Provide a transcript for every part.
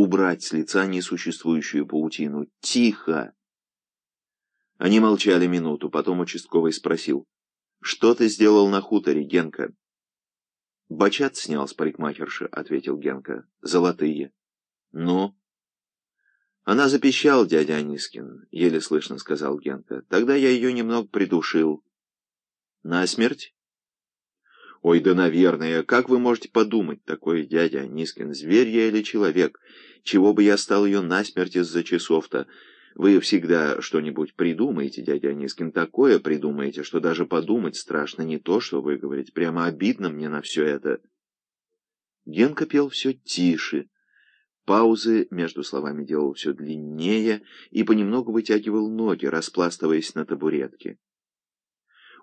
убрать с лица несуществующую паутину. «Тихо!» Они молчали минуту, потом участковый спросил. «Что ты сделал на хуторе, Генка?» «Бачат снял с парикмахерши», — ответил Генка. «Золотые». «Ну?» «Она запищала, дядя Анискин», — еле слышно сказал Генка. «Тогда я ее немного придушил». «На смерть?» «Ой, да, наверное. Как вы можете подумать, такой дядя Анискин, зверь я или человек? Чего бы я стал ее насмерть из-за часов-то?» Вы всегда что-нибудь придумаете, дядя Анискин, такое придумаете, что даже подумать страшно не то, что вы говорите. Прямо обидно мне на все это. Генка пел все тише. Паузы между словами делал все длиннее и понемногу вытягивал ноги, распластываясь на табуретке.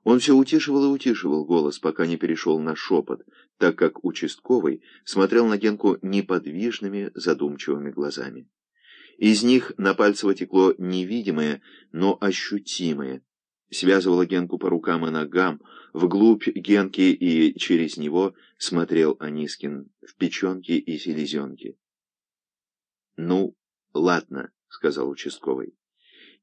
Он все утишивал и утишивал голос, пока не перешел на шепот, так как участковый смотрел на Генку неподвижными, задумчивыми глазами. Из них на Пальцево текло невидимое, но ощутимое. Связывало Генку по рукам и ногам, вглубь Генки и через него смотрел Анискин в печенке и селезенке. «Ну, ладно», — сказал участковый.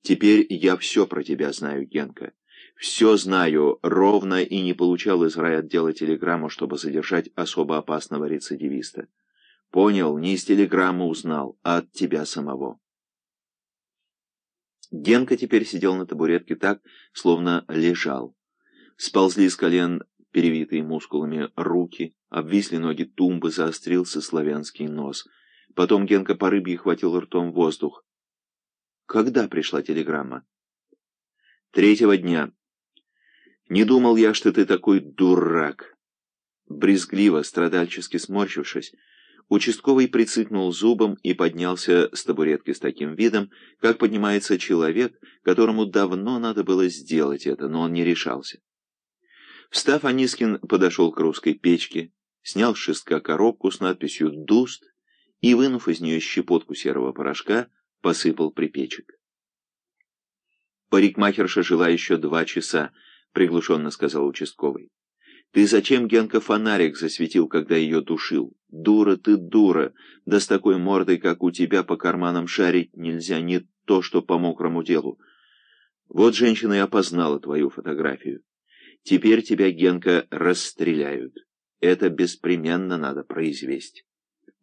«Теперь я все про тебя знаю, Генка. Все знаю ровно и не получал из райотдела телеграмму, чтобы задержать особо опасного рецидивиста. Понял, не из телеграммы узнал, а от тебя самого. Генка теперь сидел на табуретке так, словно лежал. Сползли с колен перевитые мускулами руки, обвисли ноги тумбы, заострился славянский нос. Потом Генка по рыбье хватил ртом воздух. Когда пришла телеграмма? Третьего дня. Не думал я, что ты такой дурак. Брезгливо, страдальчески сморщившись, Участковый прицикнул зубом и поднялся с табуретки с таким видом, как поднимается человек, которому давно надо было сделать это, но он не решался. Встав, Анискин подошел к русской печке, снял с шестка коробку с надписью «Дуст» и, вынув из нее щепотку серого порошка, посыпал припечек. «Парикмахерша жила еще два часа», — приглушенно сказал участковый. Ты зачем, Генка, фонарик засветил, когда ее душил? Дура ты, дура! Да с такой мордой, как у тебя, по карманам шарить нельзя, не то, что по мокрому делу. Вот женщина и опознала твою фотографию. Теперь тебя, Генка, расстреляют. Это беспременно надо произвести.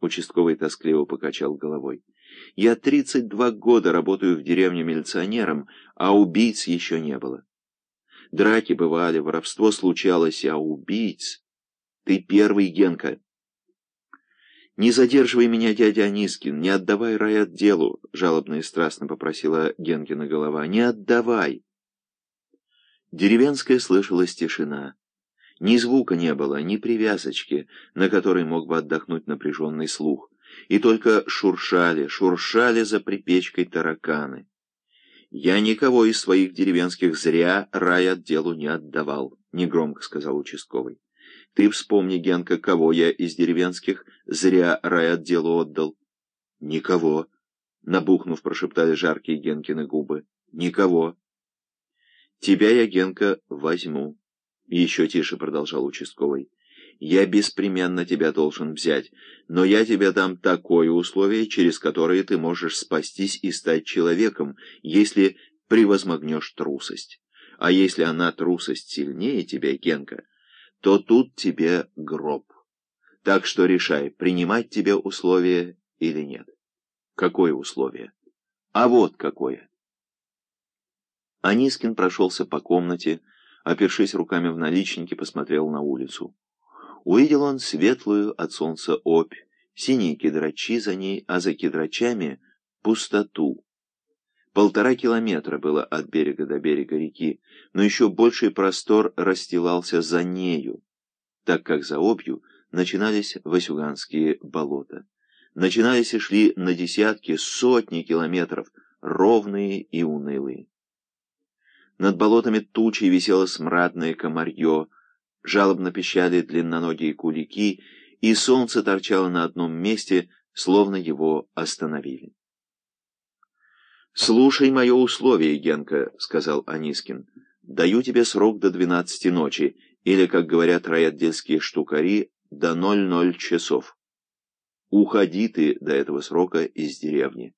Участковый тоскливо покачал головой. Я тридцать два года работаю в деревне милиционером, а убийц еще не было. Драки бывали, воровство случалось, а убийц... Ты первый, Генка. «Не задерживай меня, дядя Анискин, не отдавай рай отделу», — жалобно и страстно попросила Генкина голова. «Не отдавай!» Деревенская слышалась тишина. Ни звука не было, ни привязочки, на которой мог бы отдохнуть напряженный слух. И только шуршали, шуршали за припечкой тараканы. «Я никого из своих деревенских зря рай отделу не отдавал», — негромко сказал участковый. «Ты вспомни, Генка, кого я из деревенских зря рай отделу отдал». «Никого», — набухнув, прошептали жаркие Генкины губы. «Никого». «Тебя я, Генка, возьму», — еще тише продолжал участковый. Я беспременно тебя должен взять, но я тебе дам такое условие, через которое ты можешь спастись и стать человеком, если превозмогнешь трусость. А если она трусость сильнее тебя, Генка, то тут тебе гроб. Так что решай, принимать тебе условие или нет. Какое условие? А вот какое. Анискин прошелся по комнате, опершись руками в наличники, посмотрел на улицу. Увидел он светлую от солнца опь, синие кедрачи за ней, а за кедрачами — пустоту. Полтора километра было от берега до берега реки, но еще больший простор расстилался за нею, так как за опью начинались Васюганские болота. Начинались и шли на десятки, сотни километров, ровные и унылые. Над болотами тучей висело смрадное комарье, жалобно пищали длинноногие кулики, и солнце торчало на одном месте, словно его остановили. «Слушай мое условие, Генка», — сказал Анискин. «Даю тебе срок до двенадцати ночи, или, как говорят райотдельские штукари, до ноль ноль часов». Уходи ты до этого срока из деревни.